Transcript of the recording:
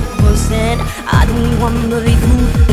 machine a. I don't wanna be fooled